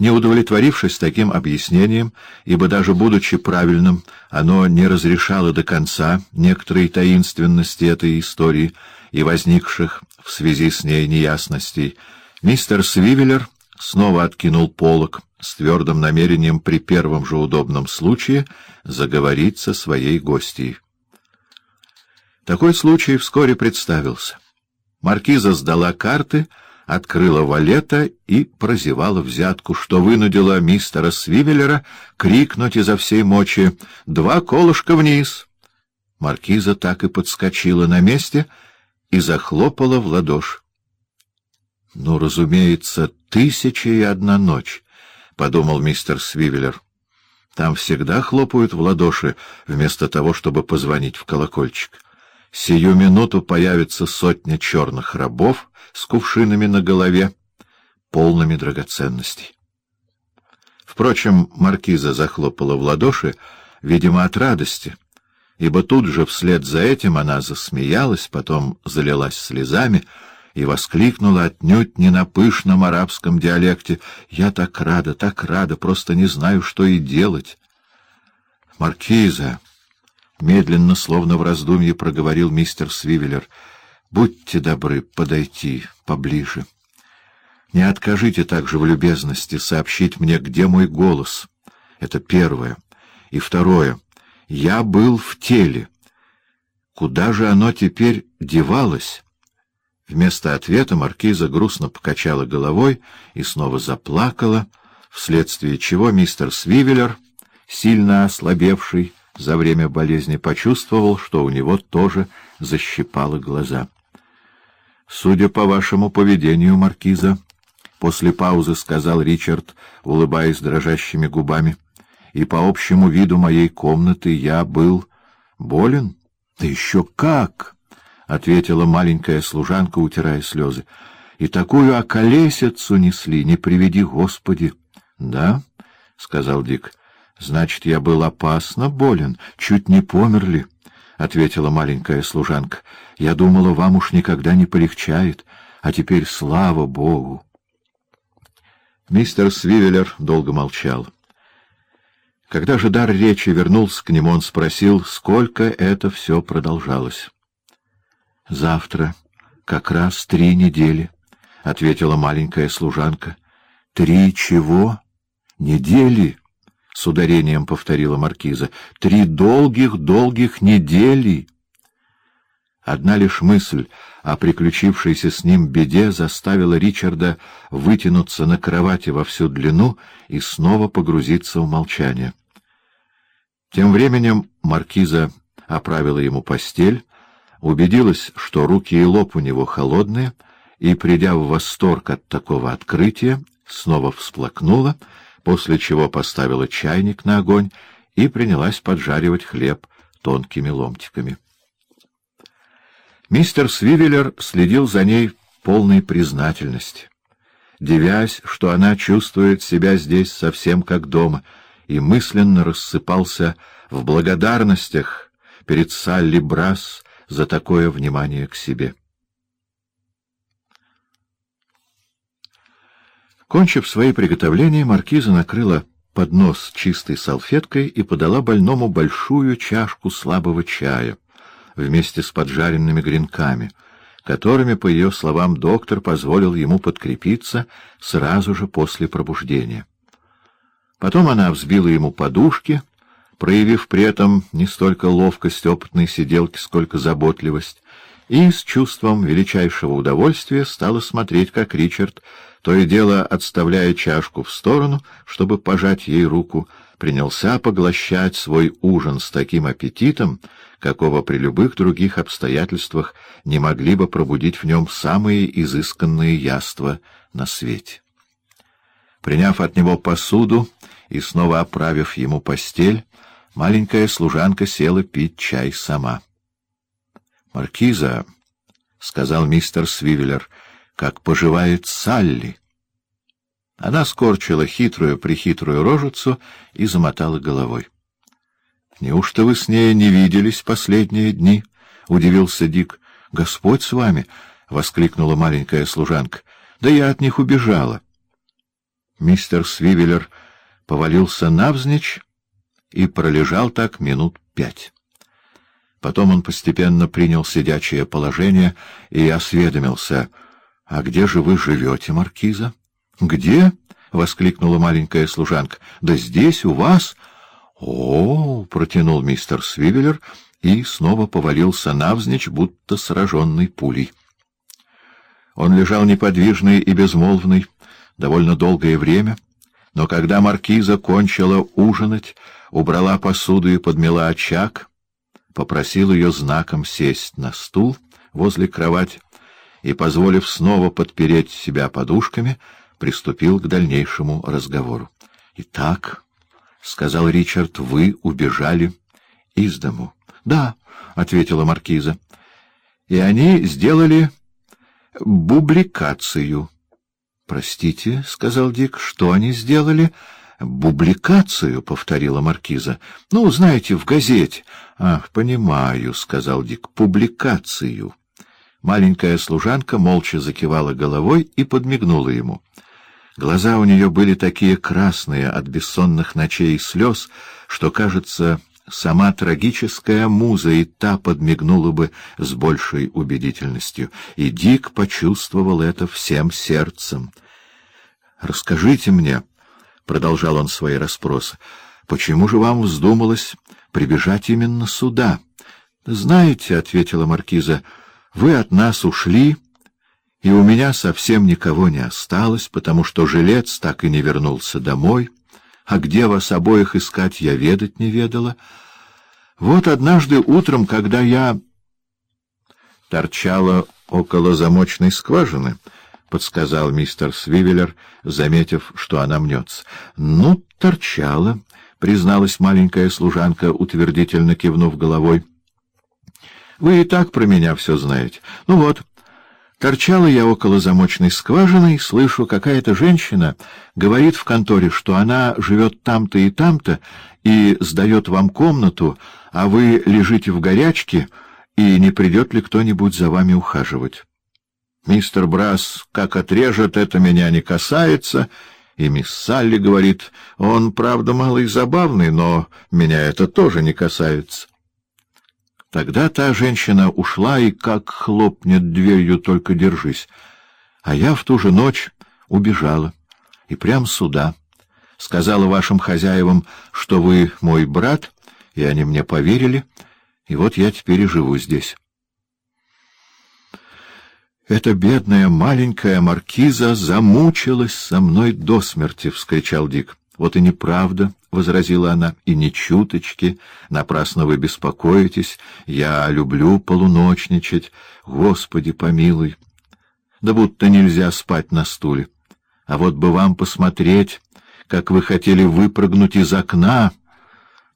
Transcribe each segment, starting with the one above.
Не удовлетворившись таким объяснением, ибо даже будучи правильным, оно не разрешало до конца некоторой таинственности этой истории и возникших в связи с ней неясностей, мистер Свивеллер снова откинул полог с твердым намерением при первом же удобном случае заговорить со своей гостьей. Такой случай вскоре представился. Маркиза сдала карты — открыла валета и прозевала взятку, что вынудило мистера Свивеллера крикнуть изо всей мочи «Два колышка вниз!». Маркиза так и подскочила на месте и захлопала в ладоши. — Ну, разумеется, тысяча и одна ночь, — подумал мистер Свивеллер. Там всегда хлопают в ладоши, вместо того, чтобы позвонить в колокольчик. Сию минуту появится сотня черных рабов с кувшинами на голове, полными драгоценностей. Впрочем, маркиза захлопала в ладоши, видимо, от радости, ибо тут же вслед за этим она засмеялась, потом залилась слезами и воскликнула отнюдь не на пышном арабском диалекте «Я так рада, так рада, просто не знаю, что и делать». «Маркиза!» Медленно, словно в раздумье, проговорил мистер Свивеллер. — Будьте добры подойти поближе. Не откажите также в любезности сообщить мне, где мой голос. Это первое. И второе. Я был в теле. Куда же оно теперь девалось? Вместо ответа маркиза грустно покачала головой и снова заплакала, вследствие чего мистер Свивеллер, сильно ослабевший, за время болезни почувствовал, что у него тоже защипало глаза. — Судя по вашему поведению, маркиза, — после паузы сказал Ричард, улыбаясь дрожащими губами, — и по общему виду моей комнаты я был болен? — Да еще как! — ответила маленькая служанка, утирая слезы. — И такую околесицу несли, не приведи Господи! — Да, — сказал Дик, — Значит, я был опасно болен, чуть не померли, — ответила маленькая служанка. — Я думала, вам уж никогда не полегчает, а теперь слава Богу. Мистер Свивеллер долго молчал. Когда же дар речи вернулся к нему, он спросил, сколько это все продолжалось. — Завтра как раз три недели, — ответила маленькая служанка. — Три чего? Недели? —— с ударением повторила маркиза. — Три долгих-долгих недели! Одна лишь мысль о приключившейся с ним беде заставила Ричарда вытянуться на кровати во всю длину и снова погрузиться в молчание. Тем временем маркиза оправила ему постель, убедилась, что руки и лоб у него холодные, и, придя в восторг от такого открытия, снова всплакнула — после чего поставила чайник на огонь и принялась поджаривать хлеб тонкими ломтиками. Мистер Свивеллер следил за ней полной признательности, девясь, что она чувствует себя здесь совсем как дома, и мысленно рассыпался в благодарностях перед Салли Брас за такое внимание к себе. Кончив свои приготовления, маркиза накрыла поднос чистой салфеткой и подала больному большую чашку слабого чая вместе с поджаренными гренками, которыми, по ее словам, доктор позволил ему подкрепиться сразу же после пробуждения. Потом она взбила ему подушки, проявив при этом не столько ловкость опытной сиделки, сколько заботливость, и с чувством величайшего удовольствия стала смотреть, как Ричард то и дело, отставляя чашку в сторону, чтобы пожать ей руку, принялся поглощать свой ужин с таким аппетитом, какого при любых других обстоятельствах не могли бы пробудить в нем самые изысканные яства на свете. Приняв от него посуду и снова оправив ему постель, маленькая служанка села пить чай сама. — Маркиза, — сказал мистер Свивеллер, — как поживает Салли. Она скорчила хитрую-прихитрую рожицу и замотала головой. — Неужто вы с ней не виделись последние дни? — удивился Дик. — Господь с вами! — воскликнула маленькая служанка. — Да я от них убежала. — Мистер Свивеллер повалился навзничь и пролежал так минут пять. Потом он постепенно принял сидячее положение и осведомился. — А где же вы живете, маркиза? — Где? — воскликнула маленькая служанка. — Да здесь, у вас. — О, — протянул мистер Свивеллер и снова повалился навзничь, будто сраженный пулей. Он лежал неподвижный и безмолвный довольно долгое время, но когда маркиза кончила ужинать, убрала посуду и подмела очаг, попросил ее знаком сесть на стул возле кровати и, позволив снова подпереть себя подушками, приступил к дальнейшему разговору. — Итак, — сказал Ричард, — вы убежали из дому. — Да, — ответила маркиза. — И они сделали бубликацию. — Простите, — сказал Дик, — что они сделали? — Бубликацию, — повторила маркиза. — Ну, знаете, в газете. — Ах, понимаю, — сказал Дик, — публикацию. Маленькая служанка молча закивала головой и подмигнула ему. Глаза у нее были такие красные от бессонных ночей и слез, что, кажется, сама трагическая муза и та подмигнула бы с большей убедительностью. И Дик почувствовал это всем сердцем. — Расскажите мне, — продолжал он свои расспросы, — почему же вам вздумалось прибежать именно сюда? — Знаете, — ответила маркиза, — вы от нас ушли и у меня совсем никого не осталось, потому что жилец так и не вернулся домой, а где вас обоих искать я ведать не ведала. Вот однажды утром, когда я торчала около замочной скважины, — подсказал мистер Свивеллер, заметив, что она мнется. — Ну, торчала, — призналась маленькая служанка, утвердительно кивнув головой. — Вы и так про меня все знаете. Ну вот... Торчала я около замочной скважины и слышу, какая-то женщина говорит в конторе, что она живет там-то и там-то и сдает вам комнату, а вы лежите в горячке, и не придет ли кто-нибудь за вами ухаживать. Мистер Брас как отрежет, это меня не касается, и мисс Салли говорит, он, правда, малый забавный, но меня это тоже не касается. Тогда та женщина ушла и как хлопнет дверью, только держись. А я в ту же ночь убежала. И прям сюда. Сказала вашим хозяевам, что вы мой брат, и они мне поверили, и вот я теперь и живу здесь. «Эта бедная маленькая маркиза замучилась со мной до смерти!» — вскричал Дик. «Вот и неправда!» — возразила она, — и не чуточки, напрасно вы беспокоитесь, я люблю полуночничать, Господи помилуй. Да будто нельзя спать на стуле. А вот бы вам посмотреть, как вы хотели выпрыгнуть из окна,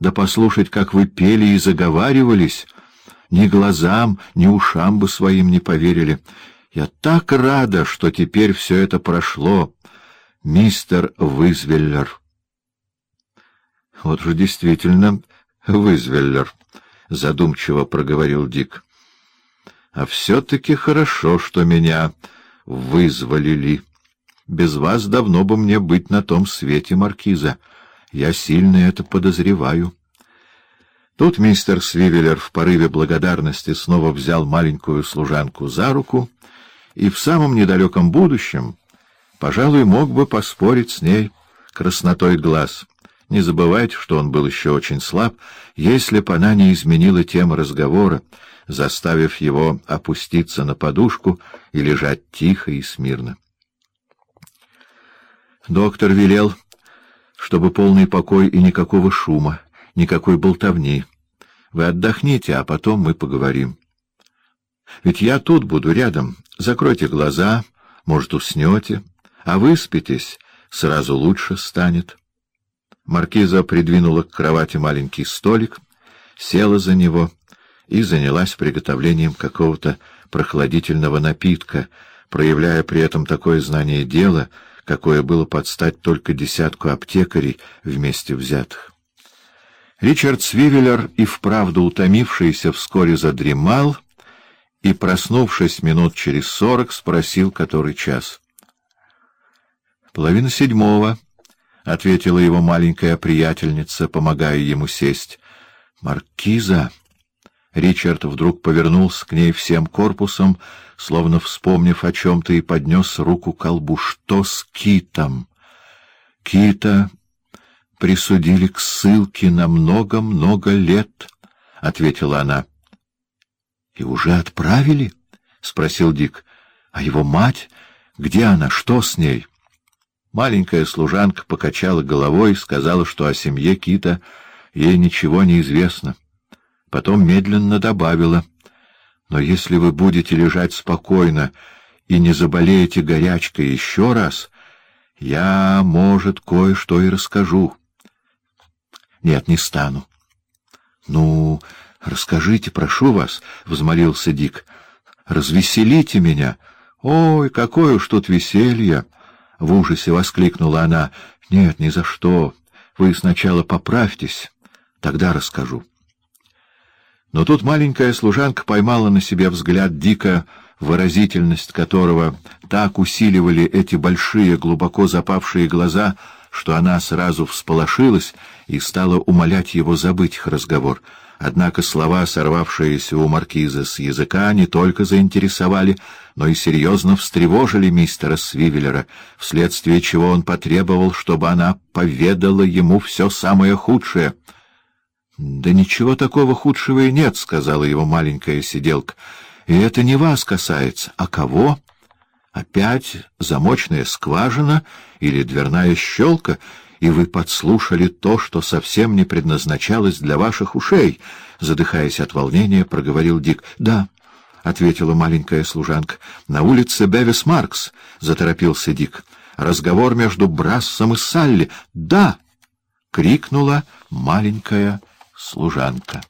да послушать, как вы пели и заговаривались, ни глазам, ни ушам бы своим не поверили. Я так рада, что теперь все это прошло, мистер Вызвеллер. — Вот же действительно Вызвеллер, — задумчиво проговорил Дик. — А все-таки хорошо, что меня вызволили. Без вас давно бы мне быть на том свете, Маркиза. Я сильно это подозреваю. Тут мистер Свивеллер в порыве благодарности снова взял маленькую служанку за руку и в самом недалеком будущем, пожалуй, мог бы поспорить с ней краснотой глаз — не забывайте, что он был еще очень слаб, если б она не изменила тему разговора, заставив его опуститься на подушку и лежать тихо и смирно. Доктор велел, чтобы полный покой и никакого шума, никакой болтовни. Вы отдохните, а потом мы поговорим. Ведь я тут буду рядом. Закройте глаза, может, уснете, а выспитесь, сразу лучше станет. Маркиза придвинула к кровати маленький столик, села за него и занялась приготовлением какого-то прохладительного напитка, проявляя при этом такое знание дела, какое было подстать только десятку аптекарей вместе взятых. Ричард Свивеллер и вправду утомившийся вскоре задремал и, проснувшись минут через сорок, спросил, который час — Половина седьмого, — ответила его маленькая приятельница, помогая ему сесть. Маркиза! Ричард вдруг повернулся к ней всем корпусом, словно вспомнив о чем-то, и поднес руку к колбу. Что с Китом? Кита присудили к ссылке на много-много лет, — ответила она. — И уже отправили? — спросил Дик. — А его мать? Где она? Что с ней? Маленькая служанка покачала головой и сказала, что о семье Кита ей ничего не известно. Потом медленно добавила, «Но если вы будете лежать спокойно и не заболеете горячкой еще раз, я, может, кое-что и расскажу». «Нет, не стану». «Ну, расскажите, прошу вас», — взмолился Дик. «Развеселите меня». «Ой, какое уж тут веселье!» — в ужасе воскликнула она. «Нет, ни за что. Вы сначала поправьтесь, тогда расскажу». Но тут маленькая служанка поймала на себе взгляд Дика, выразительность которого так усиливали эти большие, глубоко запавшие глаза, что она сразу всполошилась и стала умолять его забыть их разговор. Однако слова, сорвавшиеся у маркиза с языка, не только заинтересовали, но и серьезно встревожили мистера Свивеллера, вследствие чего он потребовал, чтобы она поведала ему все самое худшее —— Да ничего такого худшего и нет, — сказала его маленькая сиделка. — И это не вас касается. А кого? Опять замочная скважина или дверная щелка, и вы подслушали то, что совсем не предназначалось для ваших ушей, — задыхаясь от волнения, проговорил Дик. — Да, — ответила маленькая служанка. — На улице Бевис Маркс, — заторопился Дик. — Разговор между Брассом и Салли. — Да! — крикнула маленькая служанка.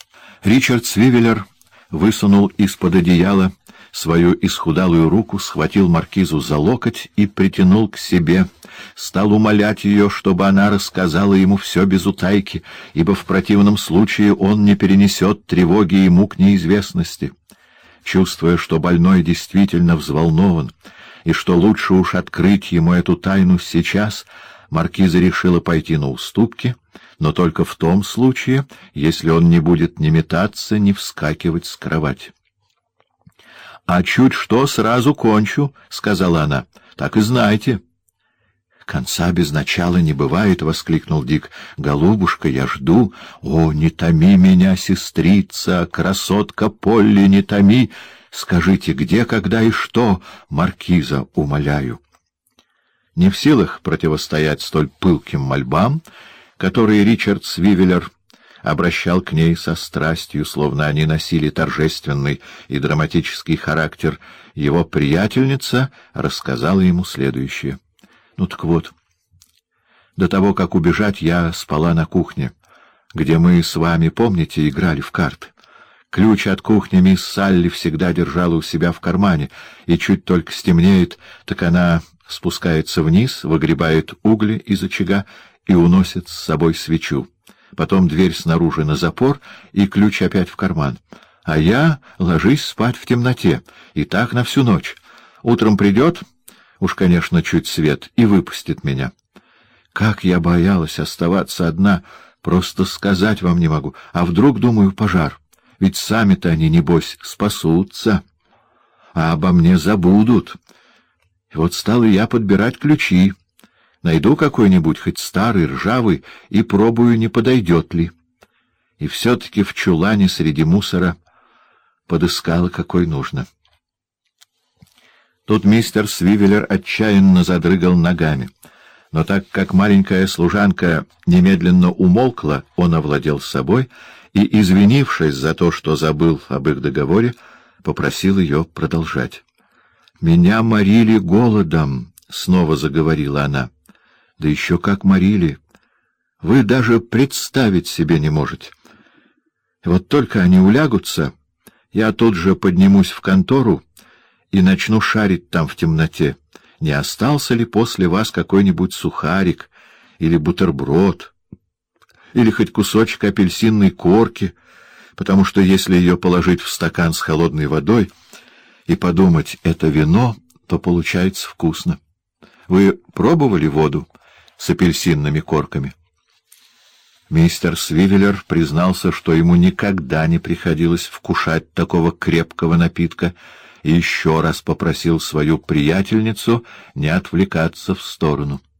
Ричард Свивеллер высунул из-под одеяла свою исхудалую руку, схватил маркизу за локоть и притянул к себе, стал умолять ее, чтобы она рассказала ему все без утайки, ибо в противном случае он не перенесет тревоги и мук неизвестности. Чувствуя, что больной действительно взволнован, и что лучше уж открыть ему эту тайну сейчас, маркиза решила пойти на уступки — но только в том случае, если он не будет ни метаться, ни вскакивать с кровати. — А чуть что, сразу кончу, — сказала она. — Так и знайте. — Конца без начала не бывает, — воскликнул Дик. — Голубушка, я жду. О, не томи меня, сестрица, красотка Полли, не томи. Скажите, где, когда и что, маркиза, умоляю. Не в силах противостоять столь пылким мольбам, — которые Ричард Свивеллер обращал к ней со страстью, словно они носили торжественный и драматический характер, его приятельница рассказала ему следующее. Ну так вот, до того, как убежать, я спала на кухне, где мы с вами, помните, играли в карты. Ключ от кухни мисс Салли всегда держала у себя в кармане, и чуть только стемнеет, так она спускается вниз, выгребает угли из очага и уносит с собой свечу. Потом дверь снаружи на запор и ключ опять в карман. А я ложись спать в темноте, и так на всю ночь. Утром придет, уж, конечно, чуть свет, и выпустит меня. Как я боялась оставаться одна, просто сказать вам не могу. А вдруг, думаю, пожар? Ведь сами-то они, небось, спасутся, а обо мне забудут. И вот стал я подбирать ключи. Найду какой-нибудь, хоть старый, ржавый, и пробую, не подойдет ли. И все-таки в чулане среди мусора подыскала, какой нужно. Тут мистер Свивеллер отчаянно задрыгал ногами. Но так как маленькая служанка немедленно умолкла, он овладел собой и, извинившись за то, что забыл об их договоре, попросил ее продолжать. «Меня морили голодом», — снова заговорила она да еще как морили. Вы даже представить себе не можете. вот только они улягутся, я тут же поднимусь в контору и начну шарить там в темноте. Не остался ли после вас какой-нибудь сухарик или бутерброд, или хоть кусочек апельсинной корки, потому что если ее положить в стакан с холодной водой и подумать, это вино, то получается вкусно. Вы пробовали воду с апельсинными корками? Мистер Свивеллер признался, что ему никогда не приходилось вкушать такого крепкого напитка, и еще раз попросил свою приятельницу не отвлекаться в сторону. —